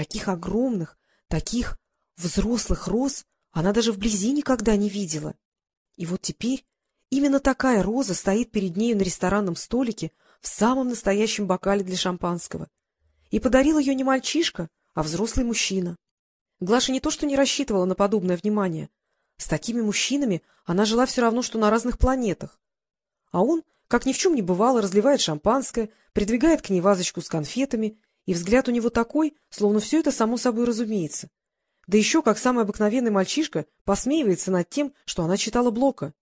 Таких огромных, таких взрослых роз она даже вблизи никогда не видела. И вот теперь именно такая роза стоит перед нею на ресторанном столике в самом настоящем бокале для шампанского. И подарил ее не мальчишка, а взрослый мужчина. Глаша не то что не рассчитывала на подобное внимание. С такими мужчинами она жила все равно, что на разных планетах. А он, как ни в чем не бывало, разливает шампанское, придвигает к ней вазочку с конфетами, и взгляд у него такой, словно все это само собой разумеется. Да еще, как самый обыкновенный мальчишка, посмеивается над тем, что она читала Блока.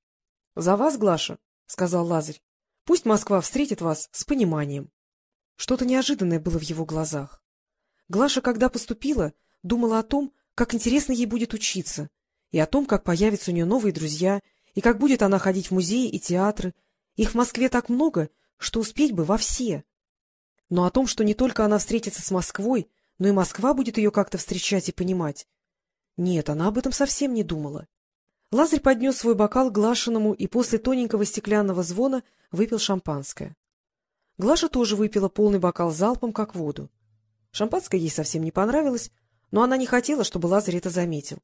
— За вас, Глаша, — сказал Лазарь. — Пусть Москва встретит вас с пониманием. Что-то неожиданное было в его глазах. Глаша, когда поступила, думала о том, как интересно ей будет учиться, и о том, как появятся у нее новые друзья, и как будет она ходить в музеи и театры. Их в Москве так много, что успеть бы во все. Но о том, что не только она встретится с Москвой, но и Москва будет ее как-то встречать и понимать. Нет, она об этом совсем не думала. Лазарь поднес свой бокал Глашиному и после тоненького стеклянного звона выпил шампанское. Глаша тоже выпила полный бокал залпом, как воду. Шампанское ей совсем не понравилось, но она не хотела, чтобы Лазарь это заметил.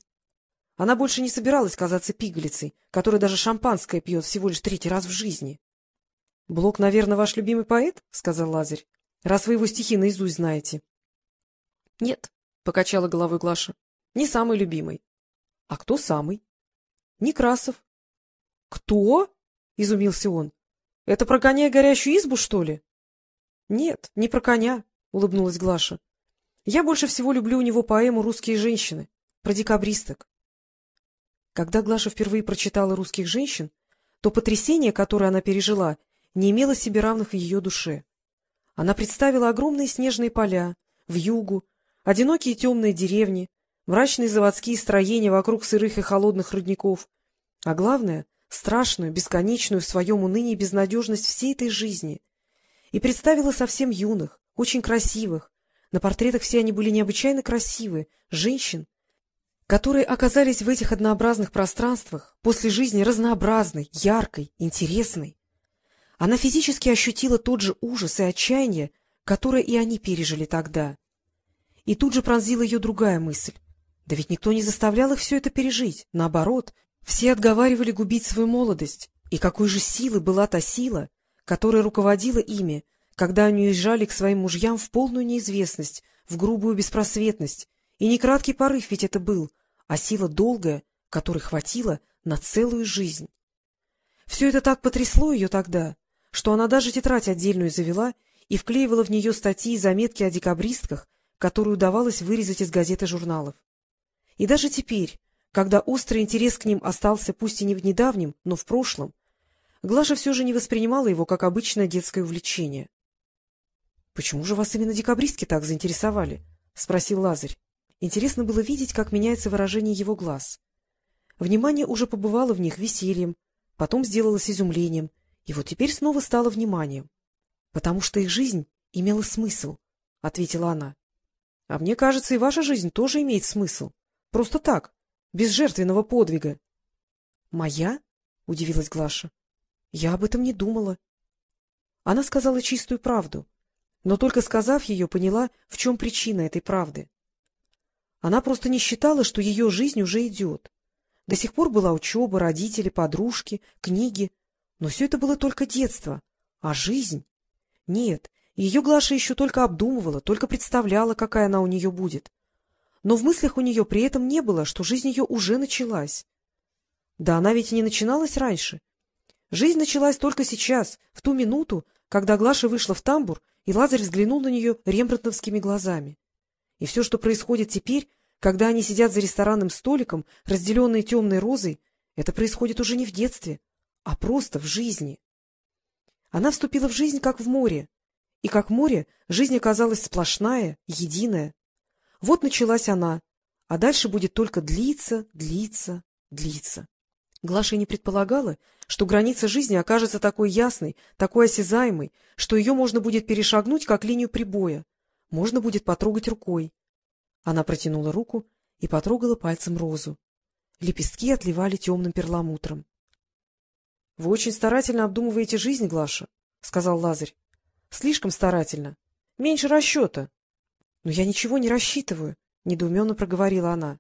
Она больше не собиралась казаться пигалицей, которая даже шампанское пьет всего лишь третий раз в жизни. — Блок, наверное, ваш любимый поэт? — сказал Лазарь. — Раз вы его стихи наизусть знаете. — Нет, — покачала головой Глаша, — не самый любимый. — А кто самый? — Некрасов. — Кто? — изумился он. — Это про коня горящую избу, что ли? — Нет, не про коня, — улыбнулась Глаша. — Я больше всего люблю у него поэму «Русские женщины», про декабристок. Когда Глаша впервые прочитала «Русских женщин», то потрясение, которое она пережила, не имело себе равных в ее душе. Она представила огромные снежные поля, вьюгу, одинокие темные деревни, мрачные заводские строения вокруг сырых и холодных рудников, а главное — страшную, бесконечную в своем унынии безнадежность всей этой жизни. И представила совсем юных, очень красивых, на портретах все они были необычайно красивы, женщин, которые оказались в этих однообразных пространствах после жизни разнообразной, яркой, интересной. Она физически ощутила тот же ужас и отчаяние, которое и они пережили тогда. И тут же пронзила ее другая мысль. Да ведь никто не заставлял их все это пережить. Наоборот, все отговаривали губить свою молодость. И какой же силы была та сила, которая руководила ими, когда они уезжали к своим мужьям в полную неизвестность, в грубую беспросветность, и не краткий порыв ведь это был, а сила долгая, которой хватило на целую жизнь. Все это так потрясло ее тогда, что она даже тетрадь отдельную завела и вклеивала в нее статьи и заметки о декабристках, которые удавалось вырезать из газет и журналов. И даже теперь, когда острый интерес к ним остался пусть и не в недавнем, но в прошлом, Глаша все же не воспринимала его как обычное детское увлечение. — Почему же вас именно декабристки так заинтересовали? — спросил Лазарь. Интересно было видеть, как меняется выражение его глаз. Внимание уже побывало в них весельем, потом сделалось изумлением, и вот теперь снова стало вниманием. — Потому что их жизнь имела смысл, — ответила она. — А мне кажется, и ваша жизнь тоже имеет смысл. Просто так, без жертвенного подвига. — Моя? — удивилась Глаша. — Я об этом не думала. Она сказала чистую правду, но только сказав ее, поняла, в чем причина этой правды. Она просто не считала, что ее жизнь уже идет. До сих пор была учеба, родители, подружки, книги. Но все это было только детство. А жизнь? Нет, ее Глаша еще только обдумывала, только представляла, какая она у нее будет. Но в мыслях у нее при этом не было, что жизнь ее уже началась. Да она ведь и не начиналась раньше. Жизнь началась только сейчас, в ту минуту, когда Глаша вышла в тамбур, и Лазарь взглянул на нее рембрандтовскими глазами. И все, что происходит теперь, когда они сидят за ресторанным столиком, разделенные темной розой, это происходит уже не в детстве, а просто в жизни. Она вступила в жизнь, как в море, и как море жизнь оказалась сплошная, единая. Вот началась она, а дальше будет только длиться, длиться, длиться. Глаша не предполагала, что граница жизни окажется такой ясной, такой осязаемой, что ее можно будет перешагнуть, как линию прибоя, можно будет потрогать рукой. Она протянула руку и потрогала пальцем розу. Лепестки отливали темным перламутром. — Вы очень старательно обдумываете жизнь, Глаша, — сказал Лазарь. — Слишком старательно. Меньше расчета. Но я ничего не рассчитываю, — недоуменно проговорила она.